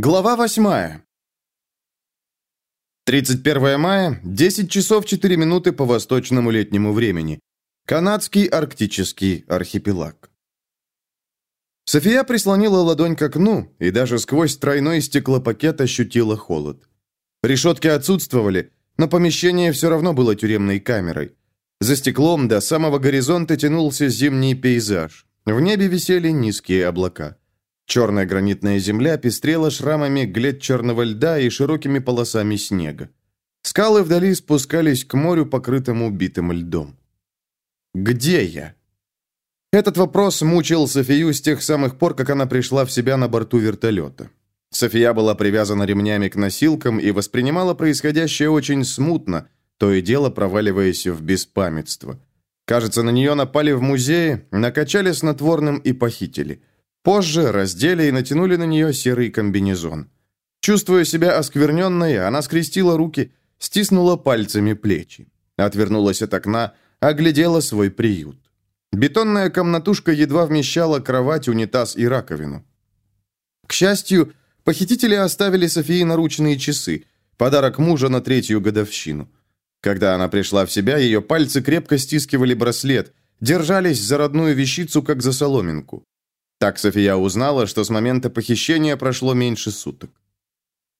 Глава 8. 31 мая, 10 часов 4 минуты по восточному летнему времени. Канадский арктический архипелаг. София прислонила ладонь к окну и даже сквозь тройной стеклопакет ощутила холод. Решетки отсутствовали, но помещение все равно было тюремной камерой. За стеклом до самого горизонта тянулся зимний пейзаж. В небе висели низкие облака. Черная гранитная земля пестрела шрамами глет черного льда и широкими полосами снега. Скалы вдали спускались к морю, покрытому битым льдом. «Где я?» Этот вопрос мучил Софию с тех самых пор, как она пришла в себя на борту вертолета. София была привязана ремнями к носилкам и воспринимала происходящее очень смутно, то и дело проваливаясь в беспамятство. Кажется, на нее напали в музее, накачали снотворным и похитили. Позже раздели и натянули на нее серый комбинезон. Чувствуя себя оскверненной, она скрестила руки, стиснула пальцами плечи. Отвернулась от окна, оглядела свой приют. Бетонная комнатушка едва вмещала кровать, унитаз и раковину. К счастью, похитители оставили Софии наручные часы, подарок мужа на третью годовщину. Когда она пришла в себя, ее пальцы крепко стискивали браслет, держались за родную вещицу, как за соломинку. Так София узнала, что с момента похищения прошло меньше суток.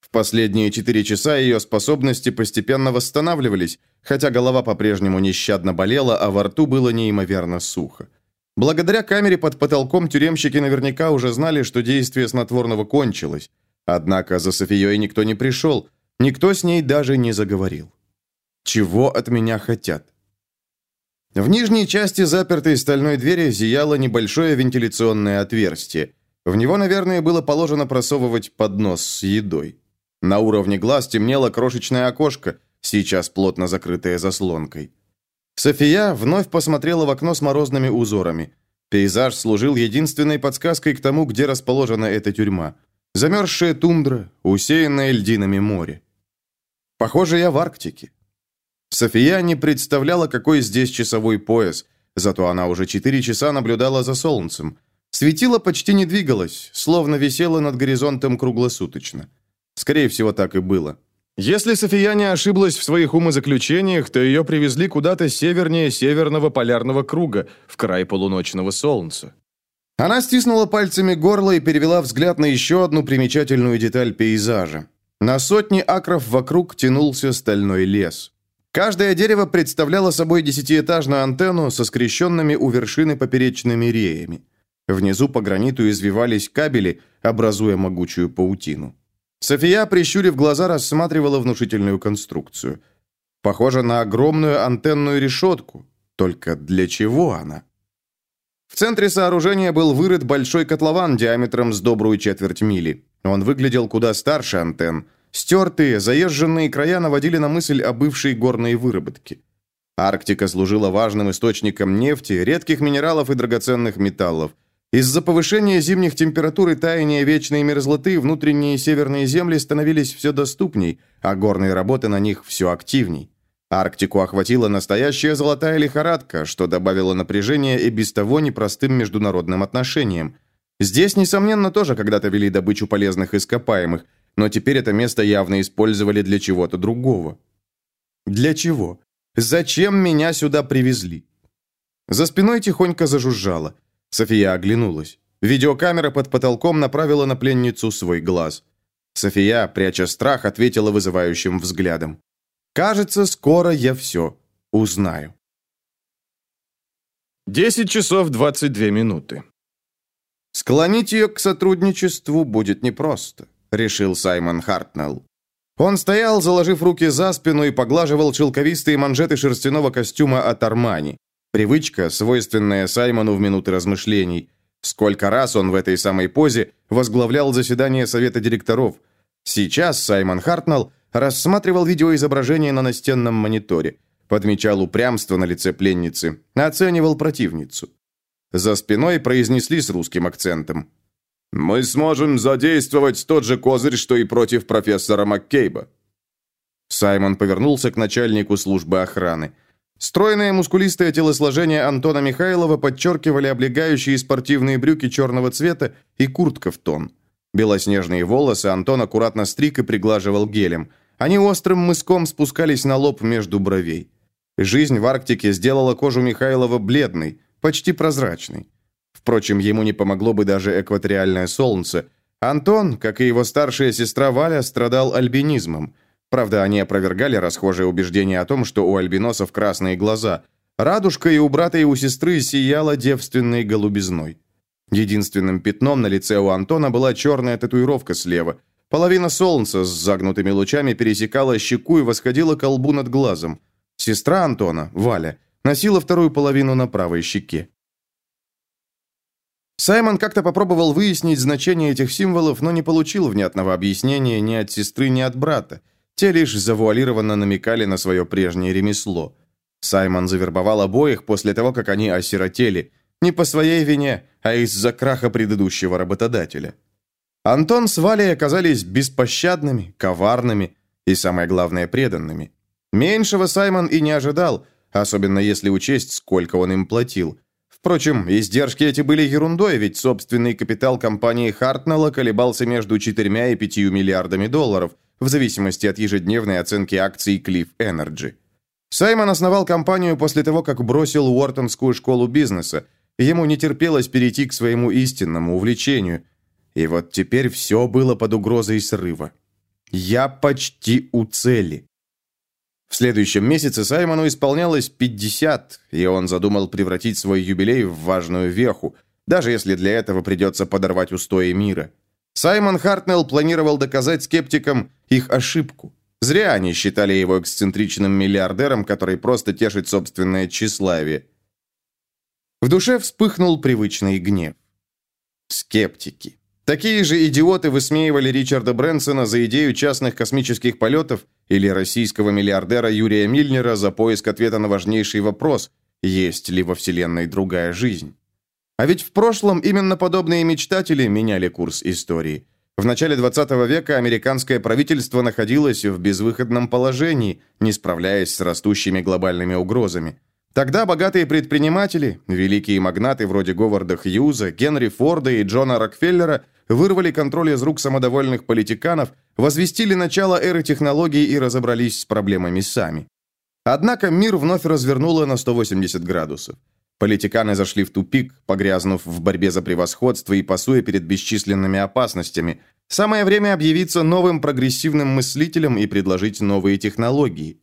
В последние четыре часа ее способности постепенно восстанавливались, хотя голова по-прежнему нещадно болела, а во рту было неимоверно сухо. Благодаря камере под потолком тюремщики наверняка уже знали, что действие снотворного кончилось. Однако за Софией никто не пришел, никто с ней даже не заговорил. Чего от меня хотят? В нижней части запертой стальной двери зияло небольшое вентиляционное отверстие. В него, наверное, было положено просовывать поднос с едой. На уровне глаз темнело крошечное окошко, сейчас плотно закрытое заслонкой. София вновь посмотрела в окно с морозными узорами. Пейзаж служил единственной подсказкой к тому, где расположена эта тюрьма. Замерзшая тундра, усеянное льдинами море. Похоже, я в Арктике. София не представляла, какой здесь часовой пояс, зато она уже четыре часа наблюдала за солнцем. Светило почти не двигалось, словно висело над горизонтом круглосуточно. Скорее всего, так и было. Если София не ошиблась в своих умозаключениях, то ее привезли куда-то севернее северного полярного круга, в край полуночного солнца. Она стиснула пальцами горло и перевела взгляд на еще одну примечательную деталь пейзажа. На сотни акров вокруг тянулся стальной лес. Каждое дерево представляло собой десятиэтажную антенну со скрещенными у вершины поперечными реями. Внизу по граниту извивались кабели, образуя могучую паутину. София, прищурив глаза, рассматривала внушительную конструкцию. Похоже на огромную антенную решетку. Только для чего она? В центре сооружения был вырыт большой котлован диаметром с добрую четверть мили. Он выглядел куда старше антенн. Стертые, заезженные края наводили на мысль о бывшей горной выработке. Арктика служила важным источником нефти, редких минералов и драгоценных металлов. Из-за повышения зимних температур и таяния вечной мерзлоты внутренние северные земли становились все доступней, а горные работы на них все активней. Арктику охватила настоящая золотая лихорадка, что добавило напряжения и без того непростым международным отношениям. Здесь, несомненно, тоже когда-то вели добычу полезных ископаемых – но теперь это место явно использовали для чего-то другого. Для чего? Зачем меня сюда привезли? За спиной тихонько зажужжало. София оглянулась. Видеокамера под потолком направила на пленницу свой глаз. София, пряча страх, ответила вызывающим взглядом. «Кажется, скоро я все узнаю». 10 часов 22 минуты. Склонить ее к сотрудничеству будет непросто решил Саймон Хартнелл. Он стоял, заложив руки за спину и поглаживал шелковистые манжеты шерстяного костюма от Армани. Привычка, свойственная Саймону в минуты размышлений. Сколько раз он в этой самой позе возглавлял заседание совета директоров. Сейчас Саймон Хартнелл рассматривал видеоизображение на настенном мониторе, подмечал упрямство на лице пленницы, оценивал противницу. За спиной произнесли с русским акцентом. Мы сможем задействовать тот же козырь, что и против профессора Маккейба. Саймон повернулся к начальнику службы охраны. Стройное мускулистое телосложение Антона Михайлова подчеркивали облегающие спортивные брюки черного цвета и куртка в тон. Белоснежные волосы Антон аккуратно стриг и приглаживал гелем. Они острым мыском спускались на лоб между бровей. Жизнь в Арктике сделала кожу Михайлова бледной, почти прозрачной. Впрочем, ему не помогло бы даже экваториальное солнце. Антон, как и его старшая сестра Валя, страдал альбинизмом. Правда, они опровергали расхожее убеждение о том, что у альбиносов красные глаза. Радужка и у брата, и у сестры сияла девственной голубизной. Единственным пятном на лице у Антона была черная татуировка слева. Половина солнца с загнутыми лучами пересекала щеку и восходила к лбу над глазом. Сестра Антона, Валя, носила вторую половину на правой щеке. Саймон как-то попробовал выяснить значение этих символов, но не получил внятного объяснения ни от сестры, ни от брата. Те лишь завуалированно намекали на свое прежнее ремесло. Саймон завербовал обоих после того, как они осиротели. Не по своей вине, а из-за краха предыдущего работодателя. Антон с Валей оказались беспощадными, коварными и, самое главное, преданными. Меньшего Саймон и не ожидал, особенно если учесть, сколько он им платил. Впрочем, издержки эти были ерундой, ведь собственный капитал компании Хартнелла колебался между 4 и 5 миллиардами долларов, в зависимости от ежедневной оценки акций Cliff Energy. Саймон основал компанию после того, как бросил Уортонскую школу бизнеса. Ему не терпелось перейти к своему истинному увлечению. И вот теперь все было под угрозой срыва. «Я почти у цели». В следующем месяце Саймону исполнялось 50, и он задумал превратить свой юбилей в важную веху, даже если для этого придется подорвать устои мира. Саймон Хартнелл планировал доказать скептикам их ошибку. Зря они считали его эксцентричным миллиардером, который просто тешит собственное тщеславие. В душе вспыхнул привычный гнев. Скептики. Такие же идиоты высмеивали Ричарда Брэнсона за идею частных космических полетов или российского миллиардера Юрия Мильнера за поиск ответа на важнейший вопрос, есть ли во Вселенной другая жизнь. А ведь в прошлом именно подобные мечтатели меняли курс истории. В начале 20 века американское правительство находилось в безвыходном положении, не справляясь с растущими глобальными угрозами. Тогда богатые предприниматели, великие магнаты вроде Говарда Хьюза, Генри Форда и Джона Рокфеллера вырвали контроль из рук самодовольных политиканов, возвестили начало эры технологий и разобрались с проблемами сами. Однако мир вновь развернуло на 180 градусов. Политиканы зашли в тупик, погрязнув в борьбе за превосходство и пасуя перед бесчисленными опасностями. Самое время объявиться новым прогрессивным мыслителем и предложить новые технологии.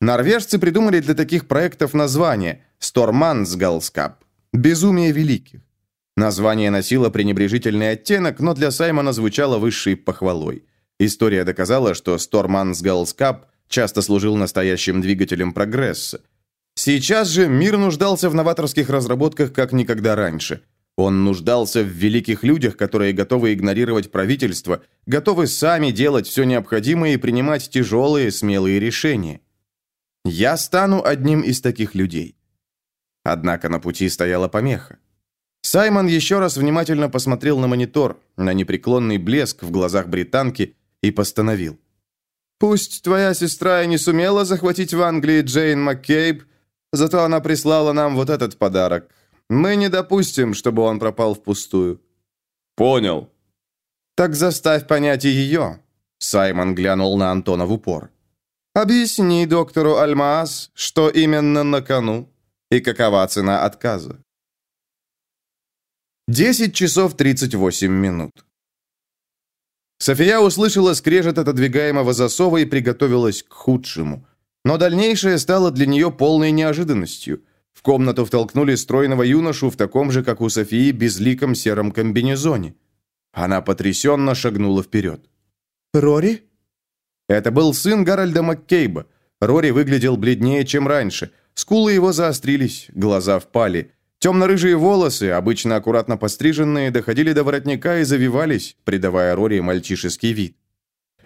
Норвежцы придумали для таких проектов название «Стормансгалскап» – «Безумие великих». Название носило пренебрежительный оттенок, но для Саймона звучало высшей похвалой. История доказала, что Стормансгалскап часто служил настоящим двигателем прогресса. Сейчас же мир нуждался в новаторских разработках как никогда раньше. Он нуждался в великих людях, которые готовы игнорировать правительство, готовы сами делать все необходимое и принимать тяжелые, смелые решения. Я стану одним из таких людей. Однако на пути стояла помеха. Саймон еще раз внимательно посмотрел на монитор, на непреклонный блеск в глазах британки и постановил. «Пусть твоя сестра и не сумела захватить в Англии Джейн Маккейб, зато она прислала нам вот этот подарок. Мы не допустим, чтобы он пропал впустую». «Понял». «Так заставь понять и ее», — Саймон глянул на Антона в упор. «Объясни доктору Альмаас, что именно на кону и какова цена отказа». 10 часов 38 минут. София услышала скрежет отодвигаемого засова и приготовилась к худшему. Но дальнейшее стало для нее полной неожиданностью. В комнату втолкнули стройного юношу в таком же, как у Софии, безликом сером комбинезоне. Она потрясенно шагнула вперед. «Рори?» Это был сын Гарольда Маккейба. Рори выглядел бледнее, чем раньше. Скулы его заострились, глаза впали. Темно-рыжие волосы, обычно аккуратно постриженные, доходили до воротника и завивались, придавая Рори мальчишеский вид.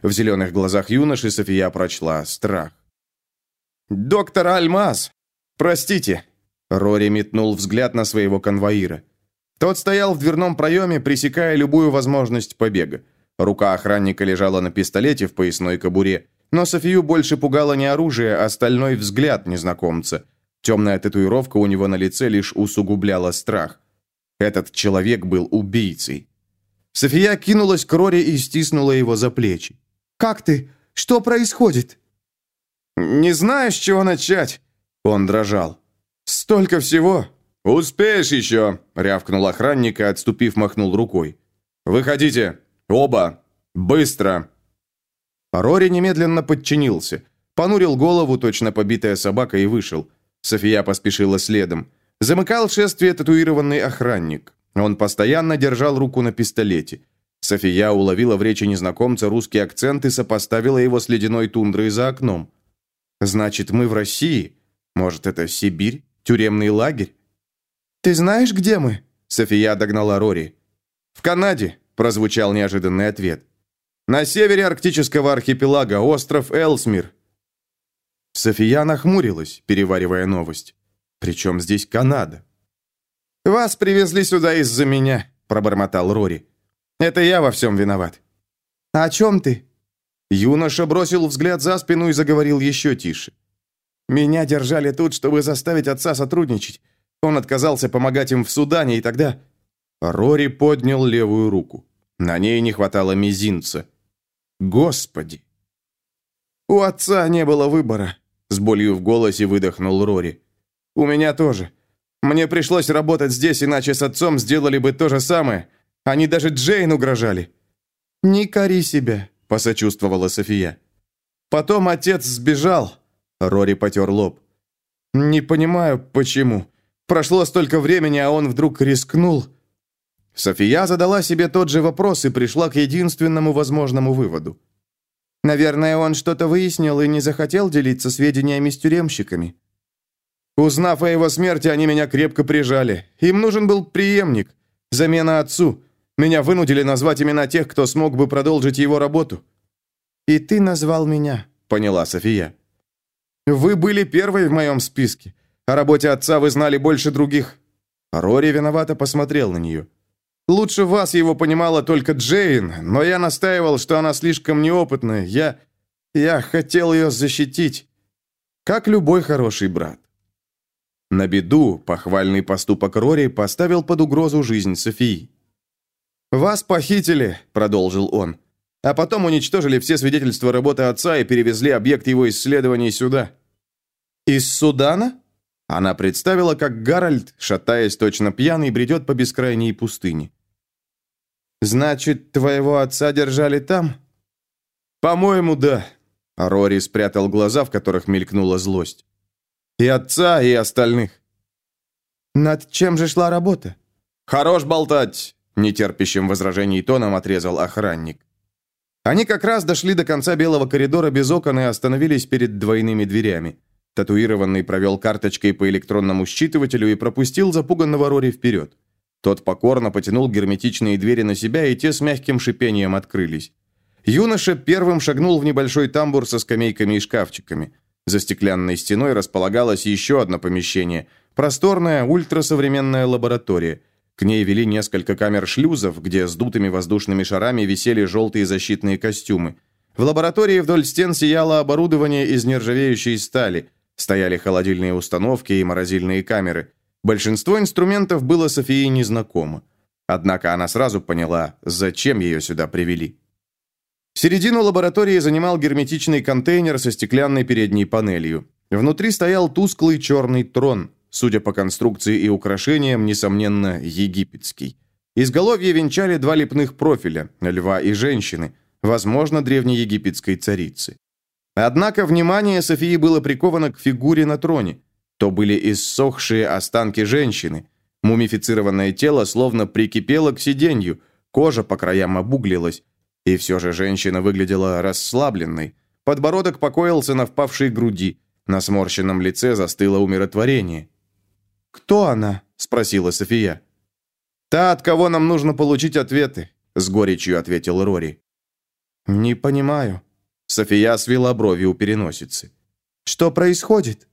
В зеленых глазах юноши София прочла страх. «Доктор Альмаз! Простите!» Рори метнул взгляд на своего конвоира. Тот стоял в дверном проеме, пресекая любую возможность побега. Рука охранника лежала на пистолете в поясной кобуре, но Софию больше пугало не оружие, а стальной взгляд незнакомца – Темная татуировка у него на лице лишь усугубляла страх. Этот человек был убийцей. София кинулась к Рори и стиснула его за плечи. «Как ты? Что происходит?» «Не знаю, с чего начать». Он дрожал. «Столько всего!» «Успеешь еще!» — рявкнул охранник и, отступив, махнул рукой. «Выходите! Оба! Быстро!» Рори немедленно подчинился. Понурил голову, точно побитая собака, и вышел. София поспешила следом. Замыкал шествие татуированный охранник. Он постоянно держал руку на пистолете. София уловила в речи незнакомца русский акцент и сопоставила его с ледяной тундрой за окном. «Значит, мы в России? Может, это Сибирь? Тюремный лагерь?» «Ты знаешь, где мы?» София догнала Рори. «В Канаде», – прозвучал неожиданный ответ. «На севере арктического архипелага, остров Элсмир». София нахмурилась, переваривая новость. «Причем здесь Канада?» «Вас привезли сюда из-за меня», – пробормотал Рори. «Это я во всем виноват». «О чем ты?» Юноша бросил взгляд за спину и заговорил еще тише. «Меня держали тут, чтобы заставить отца сотрудничать. Он отказался помогать им в Судане, и тогда...» Рори поднял левую руку. На ней не хватало мизинца. «Господи!» «У отца не было выбора», — с болью в голосе выдохнул Рори. «У меня тоже. Мне пришлось работать здесь, иначе с отцом сделали бы то же самое. Они даже Джейн угрожали». «Не кори себя», — посочувствовала София. «Потом отец сбежал». Рори потер лоб. «Не понимаю, почему. Прошло столько времени, а он вдруг рискнул». София задала себе тот же вопрос и пришла к единственному возможному выводу. «Наверное, он что-то выяснил и не захотел делиться сведениями с тюремщиками». Узнав о его смерти, они меня крепко прижали. Им нужен был преемник, замена отцу. Меня вынудили назвать имена тех, кто смог бы продолжить его работу». «И ты назвал меня», — поняла София. «Вы были первой в моем списке. О работе отца вы знали больше других». Рори виновато посмотрел на нее. «Лучше вас его понимала только Джейн, но я настаивал, что она слишком неопытная. Я... я хотел ее защитить. Как любой хороший брат». На беду похвальный поступок Рори поставил под угрозу жизнь Софии. «Вас похитили», — продолжил он, «а потом уничтожили все свидетельства работы отца и перевезли объект его исследований сюда». «Из Судана?» Она представила, как Гарольд, шатаясь точно пьяный, бредет по бескрайней пустыне. «Значит, твоего отца держали там?» «По-моему, да». Рори спрятал глаза, в которых мелькнула злость. «И отца, и остальных». «Над чем же шла работа?» «Хорош болтать!» Нетерпящим возражений тоном отрезал охранник. Они как раз дошли до конца белого коридора без окон и остановились перед двойными дверями. Татуированный провел карточкой по электронному считывателю и пропустил запуганного Рори вперед. Тот покорно потянул герметичные двери на себя, и те с мягким шипением открылись. Юноша первым шагнул в небольшой тамбур со скамейками и шкафчиками. За стеклянной стеной располагалось еще одно помещение. Просторная, ультрасовременная лаборатория – к ней вели несколько камер шлюзов, где с дутыми воздушными шарами висели желтые защитные костюмы. В лаборатории вдоль стен сияло оборудование из нержавеющей стали. Стояли холодильные установки и морозильные камеры. Большинство инструментов было Софии незнакомо. Однако она сразу поняла, зачем ее сюда привели. Середину лаборатории занимал герметичный контейнер со стеклянной передней панелью. Внутри стоял тусклый черный трон. Судя по конструкции и украшениям, несомненно, египетский. Изголовье венчали два лепных профиля – льва и женщины, возможно, древнеегипетской царицы. Однако внимание Софии было приковано к фигуре на троне. То были иссохшие останки женщины. Мумифицированное тело словно прикипело к сиденью, кожа по краям обуглилась. И все же женщина выглядела расслабленной. Подбородок покоился на впавшей груди. На сморщенном лице застыло умиротворение. «Кто она?» – спросила София. «Та, от кого нам нужно получить ответы», – с горечью ответил Рори. «Не понимаю». София свела брови у переносицы. «Что происходит?»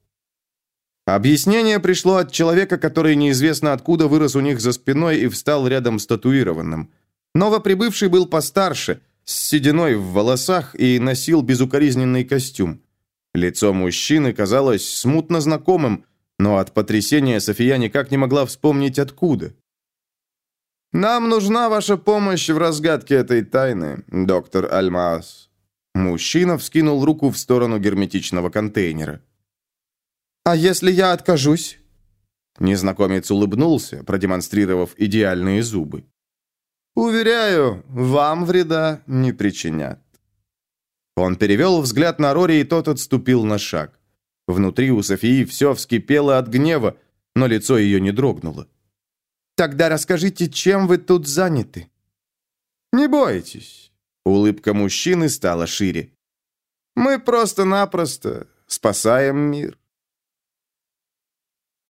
Объяснение пришло от человека, который неизвестно откуда вырос у них за спиной и встал рядом с татуированным. Новоприбывший был постарше, с сединой в волосах и носил безукоризненный костюм. Лицо мужчины казалось смутно знакомым, но от потрясения София никак не могла вспомнить откуда. Нам нужна ваша помощь в разгадке этой тайны, доктор Альмаас». Мужчина вскинул руку в сторону герметичного контейнера. «А если я откажусь?» Незнакомец улыбнулся, продемонстрировав идеальные зубы. «Уверяю, вам вреда не причинят». Он перевел взгляд на Рори, и тот отступил на шаг. Внутри у Софии все вскипело от гнева, но лицо ее не дрогнуло. «Тогда расскажите, чем вы тут заняты?» «Не бойтесь». Улыбка мужчины стала шире. «Мы просто-напросто спасаем мир».